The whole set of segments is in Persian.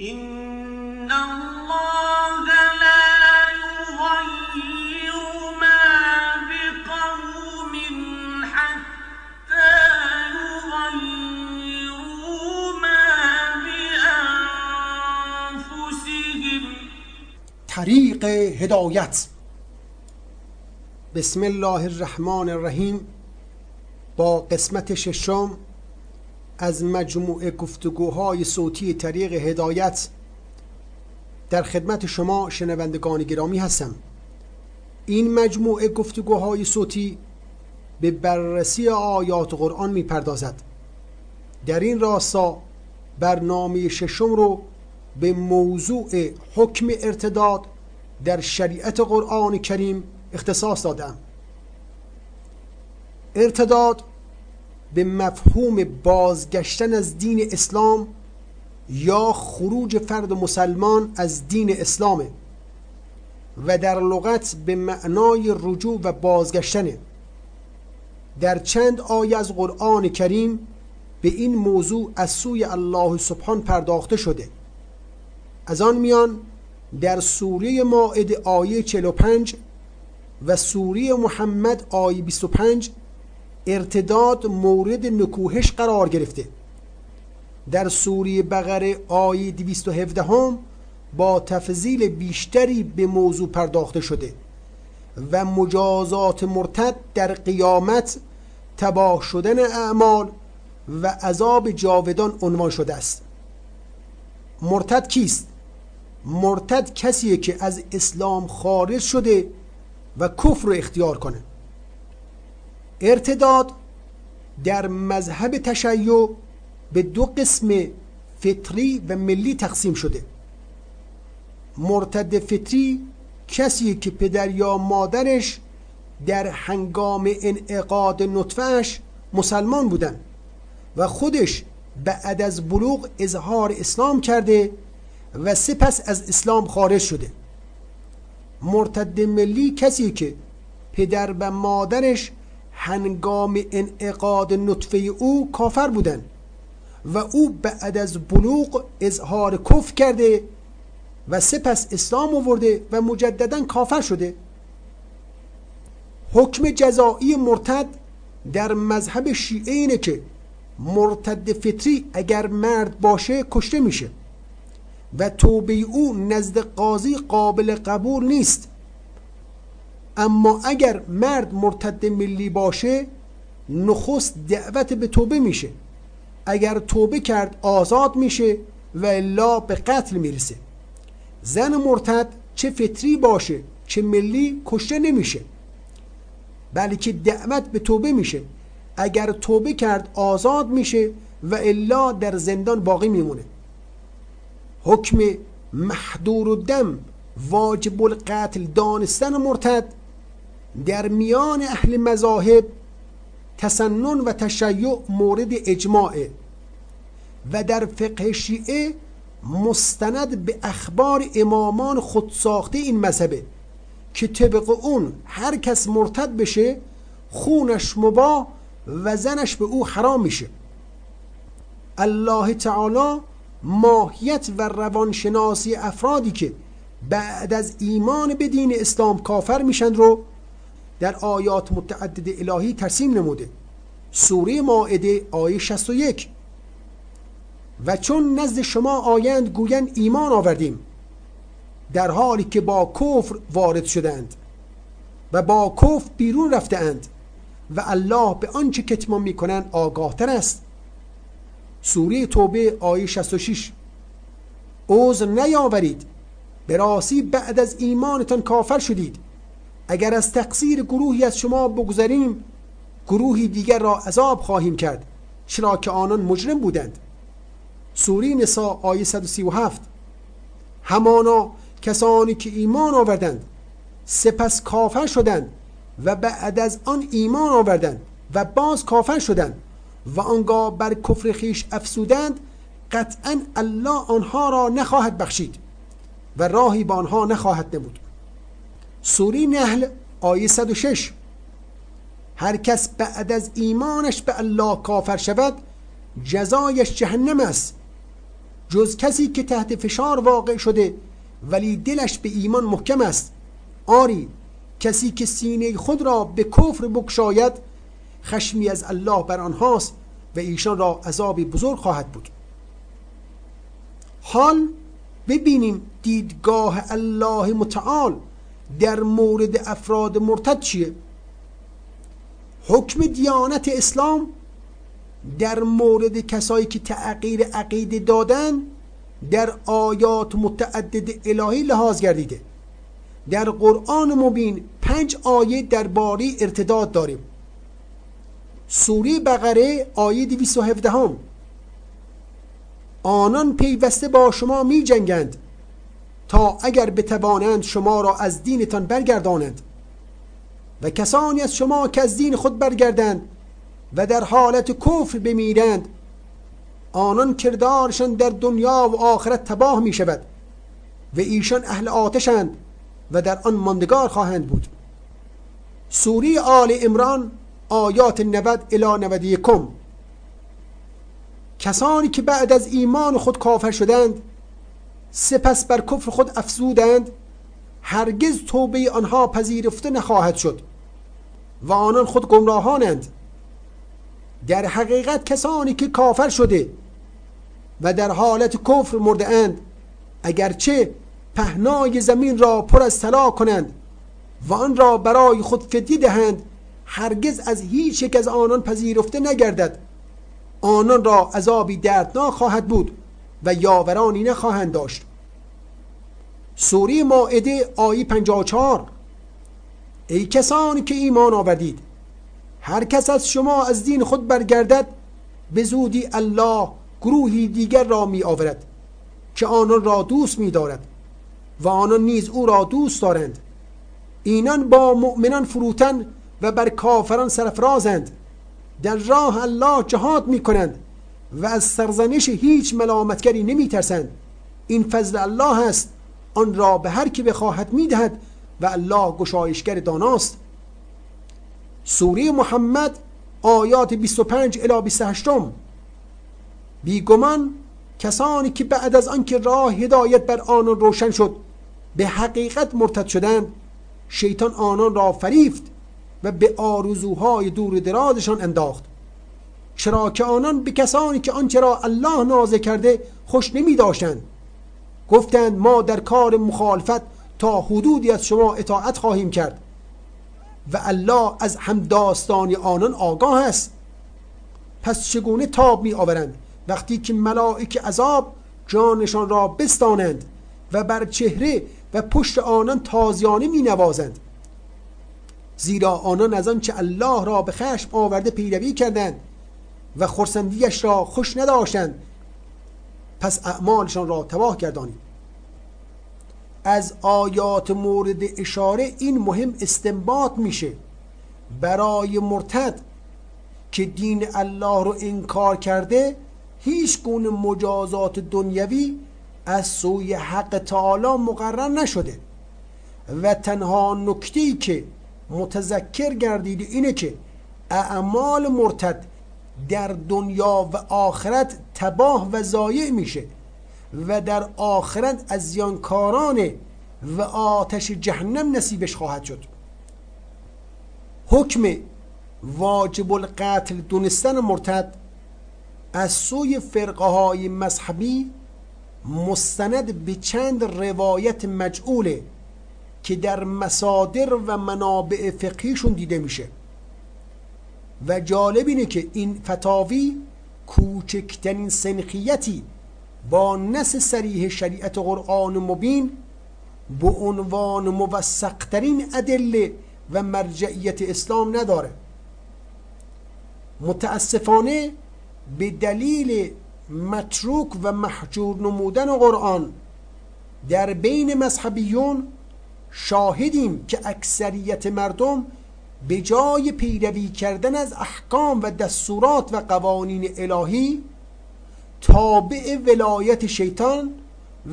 إن الله لا يغير ما بقوم حتى يغيروا ما بأنفسهم. طریق هدایت. بسم الله الرحمن الرحیم. با قسمت ششم از مجموعه گفتگوهای صوتی طریق هدایت در خدمت شما شنوندگان گرامی هستم. این مجموعه گفتگوهای صوتی به بررسی آیات قرآن می پردازد در این راستا برنامه ششم رو به موضوع حکم ارتداد در شریعت قرآن کریم اختصاص دادم. ارتداد به مفهوم بازگشتن از دین اسلام یا خروج فرد مسلمان از دین اسلامه و در لغت به معنای رجوع و بازگشتنه. در چند آیه از قرآن کریم به این موضوع از سوی الله سبحان پرداخته شده. از آن میان در سوره ماعده آیه 45 و سوره محمد آیه 25 ارتداد مورد نکوهش قرار گرفته. در سوره بقره آیه 217 هم با تفضیل بیشتری به موضوع پرداخته شده و مجازات مرتد در قیامت تباه شدن اعمال و عذاب جاودان عنوان شده است. مرتد کیست؟ مرتد کسیه که از اسلام خارج شده و کفر رو اختیار کنه. ارتداد در مذهب تشیع به دو قسم فطری و ملی تقسیم شده. مرتد فطری کسی که پدر یا مادرش در هنگام انعقاد نطفهش مسلمان بودن و خودش بعد از بلوغ اظهار اسلام کرده و سپس از اسلام خارج شده. مرتد ملی کسی که پدر و مادرش هنگام انعقاد نطفه او کافر بودن و او بعد از بلوغ اظهار کفر کرده و سپس اسلام آورده و مجددا کافر شده. حکم جزایی مرتد در مذهب شیعه اینه که مرتد فطری اگر مرد باشه کشته میشه و توبه او نزد قاضی قابل قبول نیست. اما اگر مرد مرتد ملی باشه نخست دعوت به توبه میشه. اگر توبه کرد آزاد میشه و الا به قتل می‌رسه. زن مرتد چه فطری باشه چه ملی کشته نمیشه. بلکه دعوت به توبه میشه. اگر توبه کرد آزاد میشه و الا در زندان باقی میمونه. حکم محدور و دم واجب القتل دانستن مرتد در میان اهل مذاهب تسنن و تشیع مورد اجماعه و در فقه شیعه مستند به اخبار امامان خودساخته این مذهبه که طبق اون هر کس مرتد بشه خونش مباه و زنش به او حرام میشه. الله تعالی ماهیت و روانشناسی افرادی که بعد از ایمان به دین اسلام کافر میشن رو در آیات متعدد الهی ترسیم نموده. سوره ماعده آیه 61 و چون نزد شما آیند گویند ایمان آوردیم. در حالی که با کفر وارد شدند و با کفر بیرون رفتند و الله به آنچه کتمان می‌کنند آگاهتر است. سوره توبه آیه 66 عذر نیاورید. به راستی بعد از ایمانتان کافر شدید. اگر از تقصیر گروهی از شما بگذریم گروهی دیگر را عذاب خواهیم کرد چرا که آنان مجرم بودند. سوره نسا آیه 137 همانا کسانی که ایمان آوردند سپس کافر شدند و بعد از آن ایمان آوردند و باز کافر شدند و آنگاه بر کفر خیش افسودند قطعا الله آنها را نخواهد بخشید و راهی به آنها نخواهد نمود سوره نحل آیه 106 هر کس بعد از ایمانش به الله کافر شود جزایش جهنم است. جز کسی که تحت فشار واقع شده ولی دلش به ایمان محکم است. آری کسی که سینه خود را به کفر بکشاید خشمی از الله بر آنهاست و ایشان را عذابی بزرگ خواهد بود. حال ببینیم دیدگاه الله متعال. در مورد افراد مرتد چیه؟ حکم دیانت اسلام در مورد کسایی که تغییر عقیده دادن در آیات متعدد الهی لحاظ گردیده. در قرآن مبین پنج آیه درباره ارتداد داریم. سوره بقره آیه 217 هم آنان پیوسته با شما می جنگند تا اگر بتوانند شما را از دینتان برگردانند و کسانی از شما که از دین خود برگردند و در حالت کفر بمیرند آنان کردارشان در دنیا و آخرت تباه می شود و ایشان اهل آتشند و در آن ماندگار خواهند بود. سوری آل امران آیات 90 الی 91 کسانی که بعد از ایمان خود کافر شدند سپس بر کفر خود افزودند. هرگز توبه آنها پذیرفته نخواهد شد و آنان خود گمراهانند. در حقیقت کسانی که کافر شده و در حالت کفر مرده اند اگرچه پهنای زمین را پر از طلا کنند و آن را برای خود فدیه دهند هرگز از هیچ یک از آنان پذیرفته نگردد. آنان را عذابی دردناک خواهد بود. و یاورانی نخواهند داشت. سوره ماعده آیه 54 ای کسانی که ایمان آوردید هر کس از شما از دین خود برگردد به زودی الله گروهی دیگر را می آورد که آنان را دوست می دارد و آنان نیز او را دوست دارند. اینان با مؤمنان فروتن و بر کافران سرفرازند. در راه الله جهاد می کنند و از سرزنش هیچ ملامتگری نمی ترسند این فضل الله است. آن را به هر کی بخواهد می دهد و الله گشایشگر داناست. سوره محمد آیات 25 الی 28 بیگمان کسانی که بعد از آنکه راه هدایت بر آنان روشن شد به حقیقت مرتد شدند. شیطان آنان را فریفت و به آرزوهای دور درازشان انداخت. چرا که آنان به کسانی که آنچه را الله نازه کرده خوش نمی داشتند گفتند ما در کار مخالفت تا حدودی از شما اطاعت خواهیم کرد. و الله از همداستانی آنان آگاه است. پس چگونه تاب می آورند وقتی که ملائک عذاب جانشان را بستانند و بر چهره و پشت آنان تازیانه می نوازند زیرا آنان از آنچه الله را به خشم آورده پیروی کردند. و خرسندیش را خوش نداشتند. پس اعمالشان را تباه گردانید. از آیات مورد اشاره این مهم استنباط میشه. برای مرتد که دین الله رو انکار کرده هیچ گونه مجازات دنیوی از سوی حق تعالی مقرر نشده. و تنها نکته که متذکر گردید اینه که اعمال مرتد در دنیا و آخرت تباه و ضایع میشه و در آخرت از زیانکاران و آتش جهنم نصیبش خواهد شد. حکم واجب القتل دونستن مرتد از سوی فرقه های مذهبی مستند به چند روایت مجعوله که در مصادر و منابع فقهیشون دیده میشه. و جالب اینه که این فتاوی کوچکترین سنخیتی با نس سریح شریعت قرآن مبین به عنوان موثقترین ادله و مرجعیت اسلام نداره. متاسفانه به دلیل متروک و محجور نمودن قرآن در بین مذهبیون شاهدیم که اکثریت مردم به جای پیروی کردن از احکام و دستورات و قوانین الهی تابع ولایت شیطان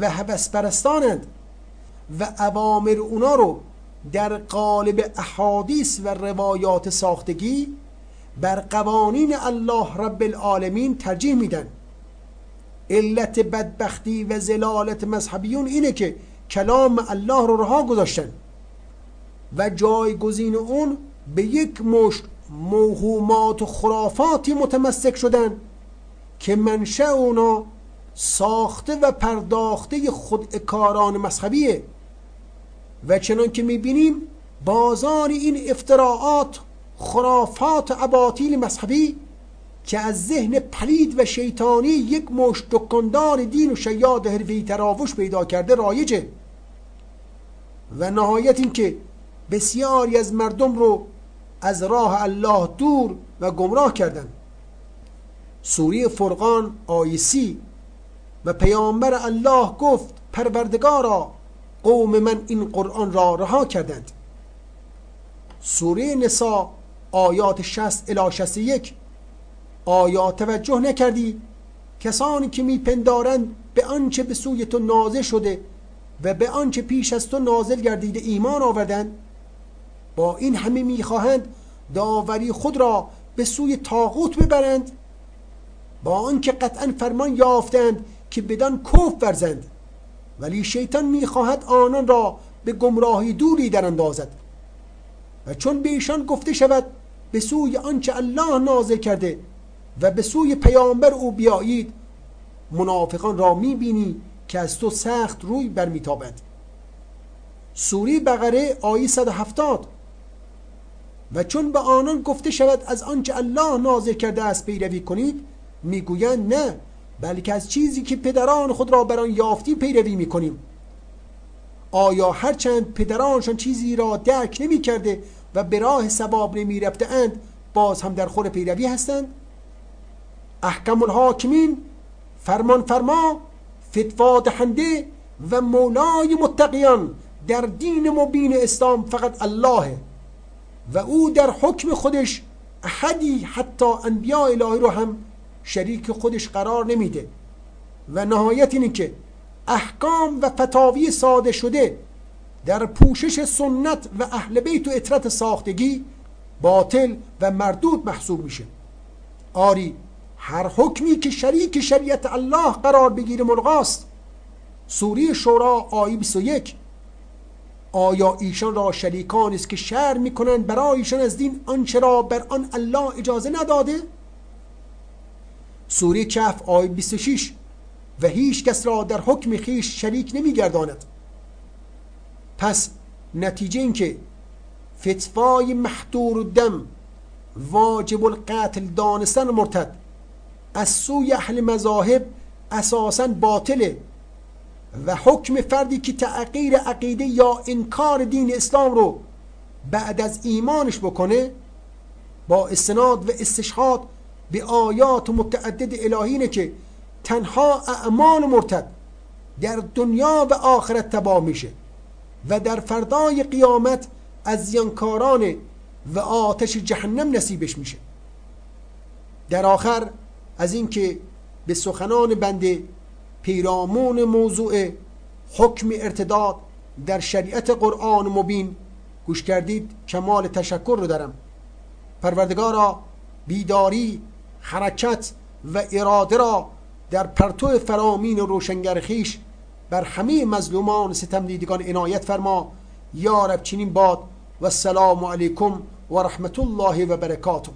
و هوس پرستانند و اوامر اونا رو در قالب احادیث و روایات ساختگی بر قوانین الله رب العالمین ترجیح میدن. علت بدبختی و زلالت مذهبیون اینه که کلام الله رو رها گذاشتن و جایگزین اون به یک مشت موهومات و خرافاتی متمسک شدن که منشأ اونا ساخته و پرداخته خود کاران مذهبیه. و چنان که می‌بینیم بازار این افتراعات خرافات اباطیل مذهبی که از ذهن پلید و شیطانی یک مشت دکاندار دین و شیاد حرفی تراوش پیدا کرده رایجه. و نهایت این که بسیاری از مردم رو از راه الله دور و گمراه کردند سوره فرقان آیسی و پیامبر الله گفت پروردگارا قوم من این قرآن را رها کردند. سوره نسا آیات 60 الی 61 آیا توجه نکردی؟ کسانی که میپندارند به آنچه به سوی تو نازل شده و به آنچه پیش از تو نازل گردیده ایمان آوردند با این همه می‌خواهند داوری خود را به سوی تاغوت ببرند با آنکه قطعا فرمان یافتند که بدان کف ورزند. ولی شیطان می‌خواهد آنان را به گمراهی دوری در اندازد و چون به ایشان گفته شود به سوی آنچه الله نازل کرده و به سوی پیامبر او بیایید منافقان را می‌بینی که از تو سخت روی برمیتابند سوری بقره آیه 170 و چون به آنان گفته شود از آنچه الله نازل کرده است پیروی کنید می‌گویند نه بلکه از چیزی که پدران خود را بر آن یافتی پیروی می‌کنیم. آیا هرچند پدرانشان چیزی را درک نمی کرده و به راه سباب نمی رفته اند باز هم در خور پیروی هستند؟ احکم الحاکمین فرمان فرما فتوا دهنده و مولای متقیان در دین مبین اسلام فقط الله و او در حکم خودش احدی حتی انبیاء الهی رو هم شریک خودش قرار نمیده. و نهایت اینه که احکام و فتاوی ساده شده در پوشش سنت و اهل بیت و اطرت ساختگی باطل و مردود محسوب میشه. آری هر حکمی که شریک شریعت الله قرار بگیره ملغاست سوری شورا آیه 21 آیا ایشان را شریکان است که شر می‌کنند برای ایشان از دین آنچه را بر آن الله اجازه نداده؟ سوره کف آیه 26 و هیچ کس را در حکم خیش شریک نمیگرداند. پس نتیجه این که فتوای محدور دم واجب القتل دانستن مرتد از سوی اهل مذاهب اساسا باطله. و حکم فردی که تغییر عقیده یا انکار دین اسلام رو بعد از ایمانش بکنه با استناد و استشهاد به آیات متعدد الهینه که تنها اعمال مرتد در دنیا و آخرت تباه میشه و در فردای قیامت از زیانکاران و آتش جهنم نصیبش میشه. در آخر از اینکه به سخنان بنده پیرامون موضوع حکم ارتداد در شریعت قرآن مبین. گوش کردید کمال تشکر رو دارم. پروردگارا بیداری حرکت و اراده را در پرتو فرامین روشنگر خیش بر همه مظلومان ستم دیدگان عنایت فرما. یا رب چنین باد. و السلام علیکم و رحمت الله و برکاته.